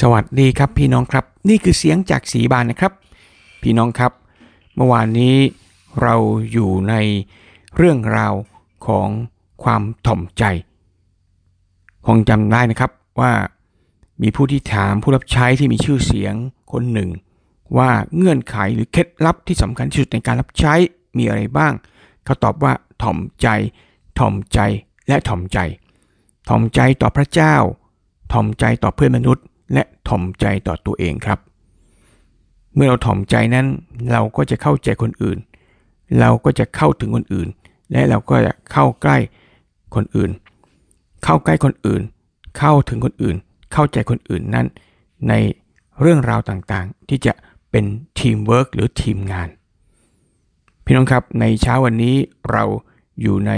สวัสดีครับพี่น้องครับ นี่คือเสียงจากสีบานนะครับ พี่น้องครับ เมื่อวานนี้เราอยู่ในเรื่องราวของความถ่อมใจคงจำได้นะครับว่ามีผู้ที่ถามผู้รับใช้ที่มีชื่อเสียงคนหนึ่ง ว่าเงื่อนไขหรือเคล็ดลับที่สำคัญที่สุดในการรับใช้มีอะไรบ้าง เขาตอบว่าถ่อมใจ ถ่อมใจและถ่อมใจ ถ่อมใจต่อพระเจ้า ถ่อมใจต่อเพื่อนมนุษย์ และถ่อมใจต่อตัวเองครับ เมื่อเราถ่อมใจนั้น เราก็จะเข้าใจคนอื่น เราก็จะเข้าถึงคนอื่น และเราก็จะเข้าใกล้คนอื่น เข้าใกล้คนอื่น เข้าถึงคนอื่น เข้าใจคนอื่นนั้น ในเรื่องราวต่างๆ ที่จะเป็นทีมเวิร์กหรือทีมงาน พี่น้องครับในเช้าวันนี้เราอยู่ใน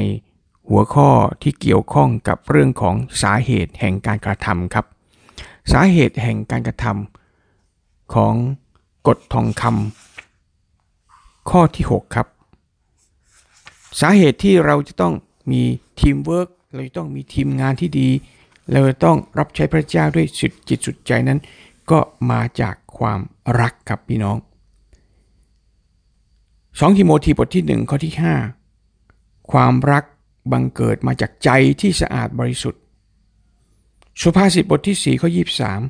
หัวข้อที่เกี่ยวข้องกับเรื่องของสาเหตุแห่งการกระทำครับ สาเหตุแห่งการกระทำของกฎทองคำข้อที่ 6 ครับ สาเหตุที่เราจะต้องมีทีมเวิร์กเราจะต้องมีทีมงานที่ดี เราจะต้องรับใช้พระเจ้าด้วยสุดจิตสุดใจนั้น ก็มาจากความรักครับพี่น้อง 2 ทิโมธีบทที่ 1 ข้อที่ 5 ความรักบังเกิดมาจากใจที่สะอาดบริสุทธิ์ สุภาษิตบทที่ 4 ข้อ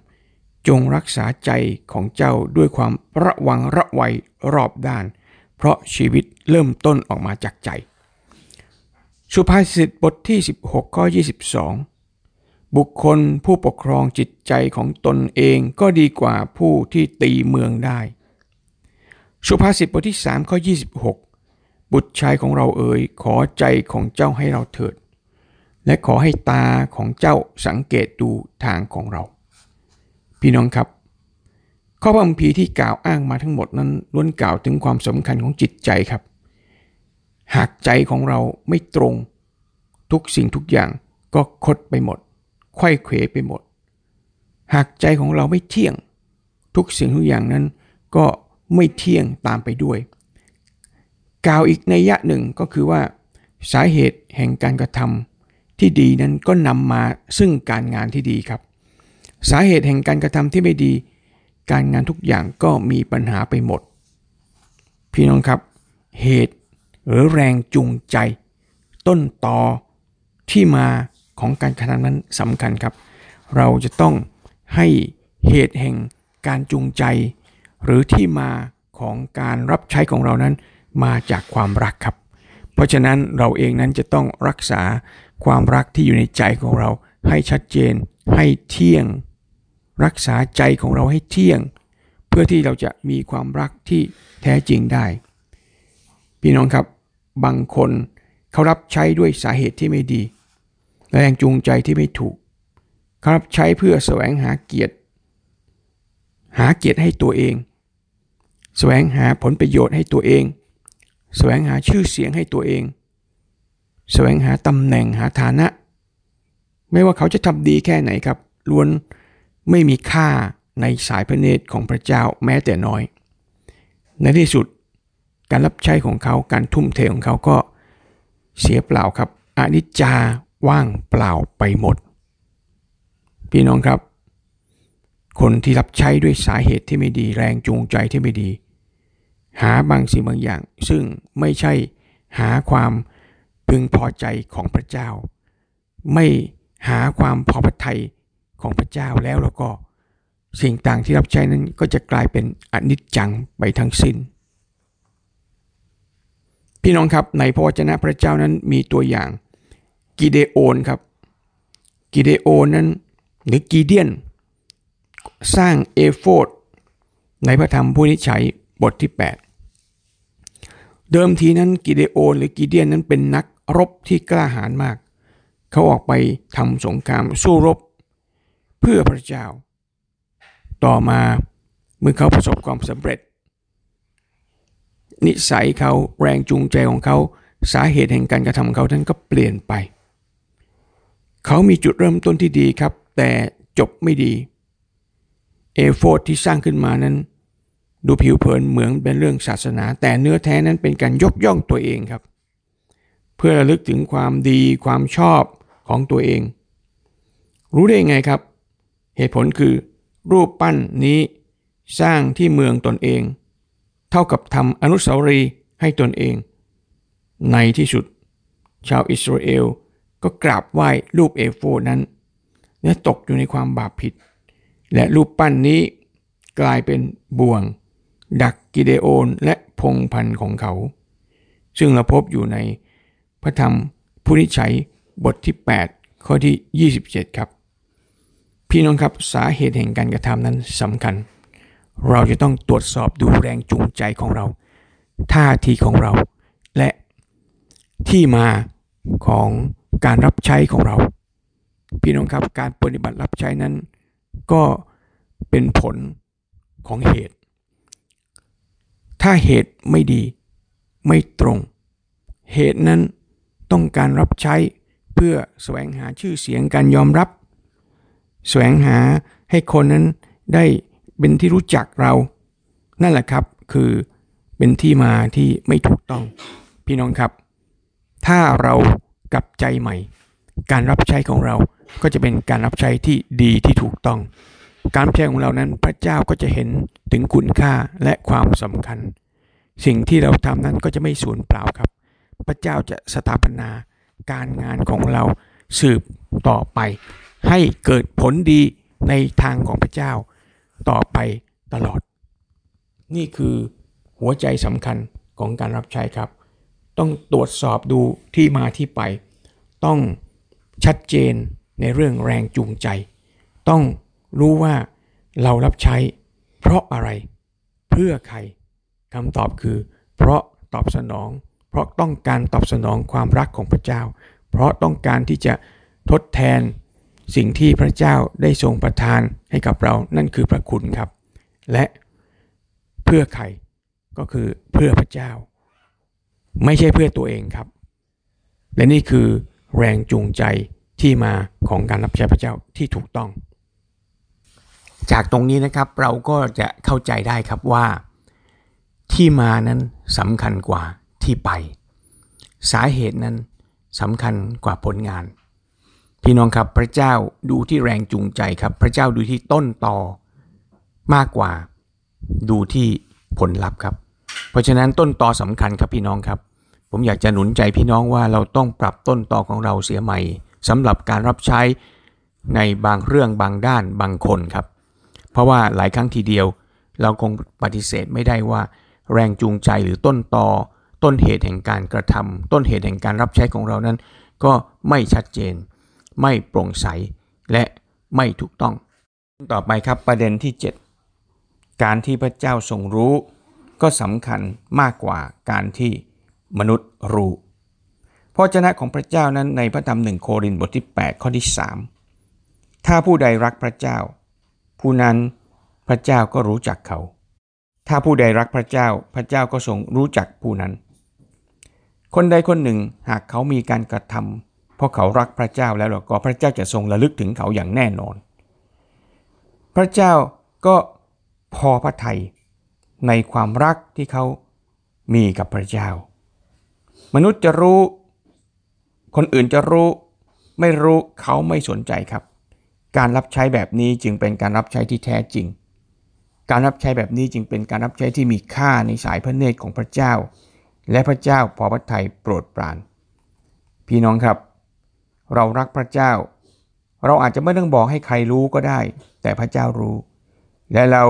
23 จงรักษาใจของเจ้าด้วยความระวังระไวรอบด้าน เพราะชีวิตเริ่มต้นออกมาจากใจ สุภาษิตบทที่ 16 ข้อ 22 บุคคลผู้ปกครองจิตใจของตนเองก็ดีกว่าผู้ที่ตีเมืองได้ สุภาษิตบทที่ 3 ข้อ 26 บุตรชายของเราเอ๋ยขอใจของเจ้าให้เราเถิด และขอให้ตาของเจ้าสังเกตดูทางของเรา พี่น้องครับ ข้อพระคัมภีร์ที่กล่าวอ้างมาทั้งหมดนั้นล้วนกล่าวถึงความสำคัญของจิตใจครับ หากใจของเราไม่ตรง ทุกสิ่งทุกอย่างก็คดไปหมดไข้เขวไปหมด หากใจของเราไม่เที่ยง ทุกสิ่งทุกอย่างนั้นก็ไม่เที่ยงตามไปด้วย กล่าวอีกในยะหนึ่งก็คือว่า สาเหตุแห่งการกระทำ ที่ดีนั้นก็นำมาซึ่งการงานที่ดีครับ สาเหตุแห่งการกระทำที่ไม่ดี การงานทุกอย่างก็มีปัญหาไปหมด พี่น้องครับ เหตุหรือแรงจูงใจ ต้นตอที่มาของการกระทำนั้นสำคัญครับ เราจะต้องให้เหตุแห่งการจูงใจ หรือที่มาของการรับใช้ของเรานั้นมาจากความรักครับ เพราะฉะนั้นเราเองนั้นจะต้องรักษาความรักที่อยู่ในใจของเราให้ชัดเจน ให้เที่ยง รักษาใจของเราให้เที่ยง เพื่อที่เราจะมีความรักที่แท้จริงได้ พี่น้องครับบางคนเขารับใช้ด้วยสาเหตุที่ไม่ดีแรงจูงใจที่ไม่ถูกเขารับใช้เพื่อแสวงหาเกียรติ หาเกียรติให้ตัวเอง แสวงหาผลประโยชน์ให้ตัวเอง แสวงหาชื่อเสียงให้ตัวเอง แสวงหาตำแหน่งหาฐานะ ไม่ว่าเขาจะทำดีแค่ไหนครับ ล้วนไม่มีค่าในสายพระเนตรของพระเจ้าแม้แต่น้อย ในที่สุดการรับใช้ของเขาการทุ่มเทของเขาก็เสียเปล่าครับอนิจจาว่างเปล่าไปหมด พี่น้องครับ คนที่รับใช้ด้วยสาเหตุที่ไม่ดีแรงจูงใจที่ไม่ดี หาบางสิ่งบางอย่าง ซึ่งไม่ใช่หาความพึงพอใจของพระเจ้า ไม่หาความพอพระทัยของพระเจ้าแล้วแล้วก็สิ่งต่างที่รับใช้นั้นก็จะกลายเป็นอนิจจังไปทั้งสิ้น พี่น้องครับในพระวจนะพระเจ้านั้นมีตัวอย่างกิเดโอนครับกิเดโอนนั้นหรือกีเดียน สร้างเอโฟดในพระธรรมผู้นิชัยบทที่ 8 เดิมทีนั้นกิเดโอนหรือกีเดียนนั้นเป็นนักรบที่กล้าหาญมาก เขาออกไปทำสงครามสู้รบ เพื่อพระเจ้า ต่อมาเมื่อเขาประสบความสำเร็จ นิสัยเขาแรงจูงใจของเขาสาเหตุแห่งการกระทำของเขาท่านก็เปลี่ยนไป เขามีจุดเริ่มต้นที่ดีครับ แต่จบไม่ดี เอโฟที่สร้างขึ้นมานั้น ดูผิวเผินเหมือนเป็นเรื่องศาสนา แต่เนื้อแท้นั้นเป็นการยกย่องตัวเองครับ เพื่อระลึกถึงความดีความชอบของตัวเอง รู้ได้ไงครับ เหตุผลคือ รูปปั้นนี้สร้างที่เมืองตนเอง เท่ากับทำอนุสาวรีย์ให้ตนเอง ในที่สุด ชาวอิสราเอลก็กราบไหว้รูปเอโฟนั้นและตกอยู่ในความบาปผิด และรูปปั้นนี้กลายเป็นบ่วง ดักกิเดโอนและพงพันธ์ของเขา ซึ่งเราพบอยู่ในพระธรรมผู้นิชัยบทที่ 8 ข้อที่ 27 ครับ พี่น้องครับสาเหตุแห่งการกระทำนั้นสำคัญ เราจะต้องตรวจสอบดูแรงจูงใจของเรา ท่าทีของเรา และที่มาของการรับใช้ของเรา พี่น้องครับการปฏิบัติรับใช้นั้น ก็เป็นผลของเหตุ ถ้าเหตุไม่ดี ไม่ตรง เหตุนั้นต้องการรับใช้เพื่อแสวงหาชื่อเสียงการยอมรับ แสวงหาให้คนนั้นได้เป็นที่รู้จักเรา นั่นแหละครับคือเป็นที่มาที่ไม่ถูกต้อง พี่น้องครับ ถ้าเรากลับใจใหม่ การรับใช้ของเราก็จะเป็นการรับใช้ที่ดีที่ถูกต้อง การรับใช้ของเรานั้นพระเจ้าก็จะเห็นถึงคุณค่าและความสำคัญ สิ่งที่เราทำนั้นก็จะไม่สูญเปล่าครับ พระเจ้าจะสถาปนาการงานของเราสืบต่อไป ให้เกิดผลดีในทางของพระเจ้าต่อไปตลอด นี่คือหัวใจสำคัญของการรับใช้ครับ ต้องตรวจสอบดูที่มาที่ไป ต้องชัดเจนในเรื่องแรงจูงใจ ต้อง รู้ว่าเรารับใช้ เพราะอะไร เพื่อใครคำตอบคือ เพราะตอบสนอง เพราะต้องการตอบสนองความรักของพระเจ้า เพราะต้องการที่จะทดแทนสิ่งที่พระเจ้าได้ทรงประทานให้กับเรานั่นคือพระคุณครับ และเพื่อใครก็คือเพื่อพระเจ้า ไม่ใช่เพื่อตัวเองครับ และนี่คือแรงจูงใจที่มาของการรับใช้พระเจ้าที่ถูกต้อง จากตรงนี้นะครับเราก็จะเข้าใจได้ครับว่าที่มานั้นสำคัญกว่าที่ไป สาเหตุนั้นสำคัญกว่าผลงาน พี่น้องครับพระเจ้าดูที่แรงจูงใจครับ พระเจ้าดูที่ต้นตอมากกว่าดูที่ผลลัพธ์ครับ เพราะฉะนั้นต้นตอสำคัญครับพี่น้องครับ ผมอยากจะหนุนใจพี่น้องว่าเราต้องปรับต้นตอของเราเสียใหม่สำหรับการรับใช้ในบางเรื่องบางด้านบางคนครับ เพราะว่าหลายครั้งทีเดียว เราคงปฏิเสธไม่ได้ว่า แรงจูงใจหรือต้นตอ ต้นเหตุแห่งการกระทำต้นเหตุแห่งการรับใช้ของเรานั้น ก็ไม่ชัดเจน ไม่โปร่งใส และไม่ถูกต้อง ต่อไปครับประเด็นที่ 7 การที่พระเจ้าทรงรู้ ก็สำคัญมากกว่าการที่มนุษย์รู้พระเจ้าของพระเจ้านั้นในพระธรรมหนึ่งโครินธ์บทที่ 8 ข้อที่ 3 ถ้าผู้ใดรักพระเจ้า ผู้นั้นพระเจ้าก็รู้จักเขา ถ้าผู้ใดรักพระเจ้า พระเจ้าก็ทรงรู้จักผู้นั้น คนใดคนหนึ่งหากเขามีการกระทำเพราะเขารักพระเจ้าแล้วก็พระเจ้าจะทรงระลึกถึงเขาอย่างแน่นอน พระเจ้าก็พอพระทัยในความรักที่เขามีกับพระเจ้า มนุษย์จะรู้ คนอื่นจะรู้ ไม่รู้เขาไม่สนใจครับ การรับใช้แบบนี้จึงเป็นการรับใช้ที่แท้จริง การรับใช้แบบนี้จึงเป็นการรับใช้ที่มีค่าในสายพระเนตรของพระเจ้า และพระเจ้าพอพระทัยโปรดปราน พี่น้องครับ เรารักพระเจ้า เราอาจจะไม่ต้องบอกให้ใครรู้ก็ได้ แต่พระเจ้ารู้ และเรา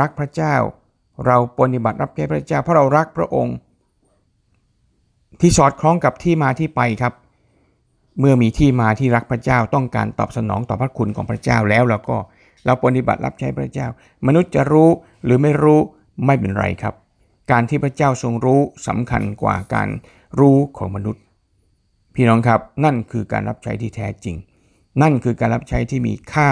รักพระเจ้า เราปฏิบัติรับใช้พระเจ้า เพราะเรารักพระองค์ ที่สอดคล้องกับที่มาที่ไปครับ เมื่อมีที่มาที่รักพระเจ้าต้องการตอบสนองต่อพระคุณของพระเจ้าแล้วเราก็เราปฏิบัติรับใช้พระเจ้า มนุษย์จะรู้หรือไม่รู้ไม่เป็นไรครับ การที่พระเจ้าทรงรู้สำคัญกว่าการรู้ของมนุษย์ พี่น้องครับนั่นคือการรับใช้ที่แท้จริง นั่นคือการรับใช้ที่มีค่า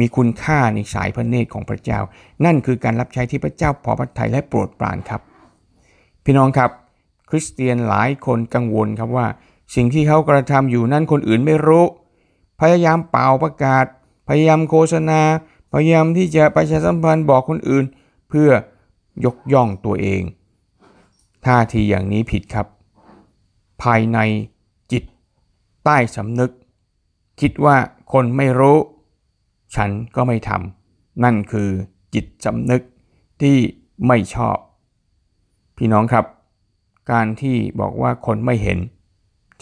มีคุณค่าในสายพระเนตรของพระเจ้า นั่นคือการรับใช้ที่พระเจ้าพอพระทัยและโปรดปรานครับ พี่น้องครับ คริสเตียนหลายคนกังวลครับว่า สิ่งที่เขากระทำอยู่นั้นคนอื่นไม่รู้ พยายามเป่าประกาศ พยายามโฆษณา พยายามที่จะประชาสัมพันธ์บอกคนอื่น เพื่อยกย่องตัวเอง ท่าทีอย่างนี้ผิดครับ ภายในจิต ใต้สำนึก คิดว่าคนไม่รู้ ฉันก็ไม่ทำนั่นคือจิตสำนึกที่ไม่ชอบ พี่น้องครับ การที่บอกว่าคนไม่เห็น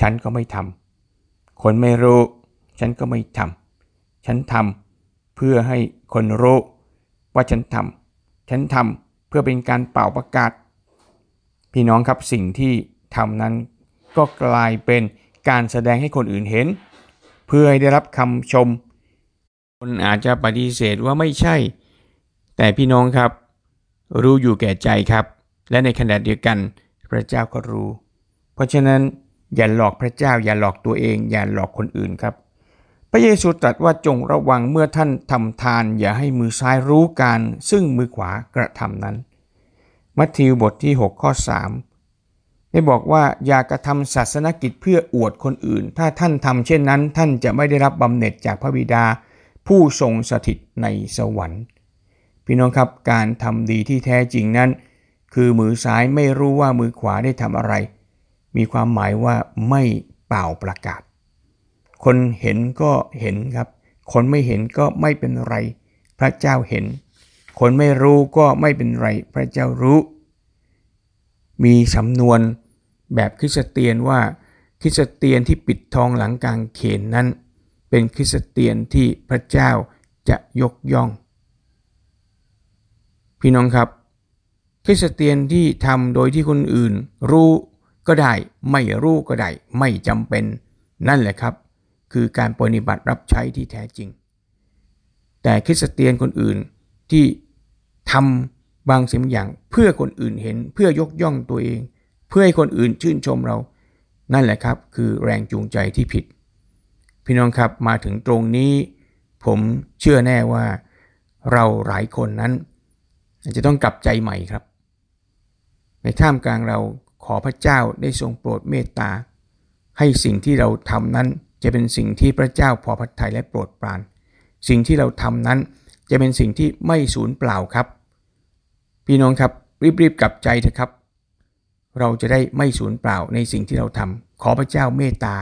ฉันก็ไม่ทำ คนไม่รู้ ฉันก็ไม่ทำ ฉันทำเพื่อให้คนรู้ว่าฉันทำ ฉันทำเพื่อเป็นการเป่าประกาศ พี่น้องครับสิ่งที่ทำนั้นก็กลายเป็นการแสดงให้คนอื่นเห็น เพื่อให้ได้รับคำชม คนอาจจะปฏิเสธว่าไม่ใช่ แต่พี่น้องครับ รู้อยู่แก่ใจครับ และในขณะเดียวกันพระเจ้าก็รู้ เพราะฉะนั้น อย่าหลอกพระเจ้า อย่าหลอกตัวเอง อย่าหลอกคนอื่นครับ พระเยซูตรัสว่าจงระวังเมื่อท่านทำทาน อย่าให้มือซ้ายรู้การ ซึ่งมือขวากระทำนั้น มัทธิวบทที่ 6 ข้อ 3 ได้บอกว่าอย่ากระทำศาสนกิจเพื่ออวดคนอื่น ถ้าท่านทำเช่นนั้น ท่านจะไม่ได้รับบำเหน็จจากพระบิดา ผู้ทรงสถิตในสวรรค์ พี่น้องครับการทำดีที่แท้จริงนั้น คือมือซ้ายไม่รู้ว่ามือขวาได้ทำอะไร มีความหมายว่าไม่เป่าประกาศ คนเห็นก็เห็นครับ คนไม่เห็นก็ไม่เป็นไร พระเจ้าเห็น คนไม่รู้ก็ไม่เป็นไร พระเจ้ารู้ มีสำนวนแบบคริสเตียนว่าคริสเตียนที่ปิดทองหลังกลางเขนนั้น เป็นคริสเตียนที่พระเจ้าจะยกย่อง พี่น้องครับ คริสเตียนที่ทำโดยที่คนอื่นรู้ ก็ได้ไม่รู้ก็ได้ไม่จำเป็นนั่นแหละครับ คือการปฏิบัติรับใช้ที่แท้จริง แต่คริสเตียนคนอื่นที่ทำบางสิ่งอย่างเพื่อคนอื่นเห็นเพื่อยกย่องตัวเอง เพื่อให้คนอื่นชื่นชมเรา นั่นแหละครับ คือแรงจูงใจที่ผิด พี่น้องครับมาถึงตรงนี้ ผมเชื่อแน่ว่าเราหลายคนนั้น จะต้องกลับใจใหม่ครับ ในท่ามกลางเรา ขอพระเจ้าได้ทรงโปรดเมตตา ให้สิ่งที่เราทำนั้นจะเป็นสิ่งที่พระเจ้าพอพระทัยและโปรดปราน สิ่งที่เราทำนั้นจะเป็นสิ่งที่ไม่สูญเปล่าครับ พี่น้องครับรีบๆกลับใจเถอะครับ เราจะได้ไม่สูญเปล่าในสิ่งที่เราทำขอพระเจ้าเมตตา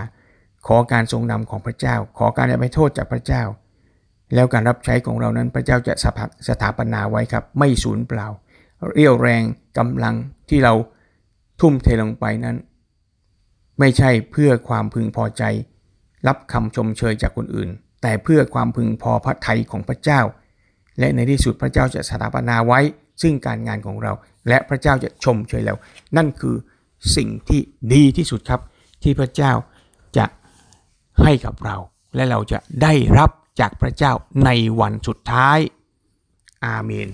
ขอการทรงนำของพระเจ้า ขอการอภัยโทษจากพระเจ้า แล้วการรับใช้ของเรานั้นพระเจ้าจะสถาปนาไว้ครับ ไม่สูญเปล่า เรี่ยวแรงกำลังที่เรา ทุ่มเทลงไปนั้น ไม่ใช่เพื่อความพึงพอใจ รับคำชมเชยจากคนอื่น แต่เพื่อความพึงพอพระทัยของพระเจ้า และในที่สุดพระเจ้าจะสถาปนาไว้ซึ่งการงานของเรา และพระเจ้าจะชมเชยเรา นั่นคือสิ่งที่ดีที่สุดครับ ที่พระเจ้าจะให้กับเรา และเราจะได้รับจากพระเจ้าในวันสุดท้าย อาเมน